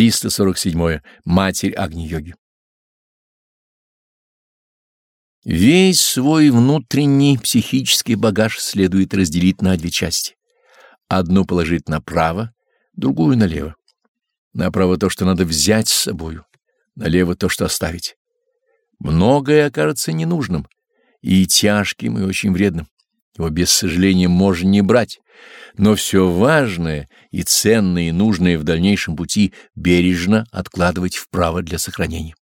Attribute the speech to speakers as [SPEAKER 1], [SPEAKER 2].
[SPEAKER 1] 347. Матерь Агни-йоги. Весь свой внутренний психический багаж следует разделить на две части. Одну положить направо, другую налево. Направо то, что надо взять с собою, налево то, что оставить. Многое окажется ненужным, и тяжким, и очень вредным. Его без сожаления можно не брать, но все важное и ценное и нужное в дальнейшем пути бережно откладывать вправо для сохранения.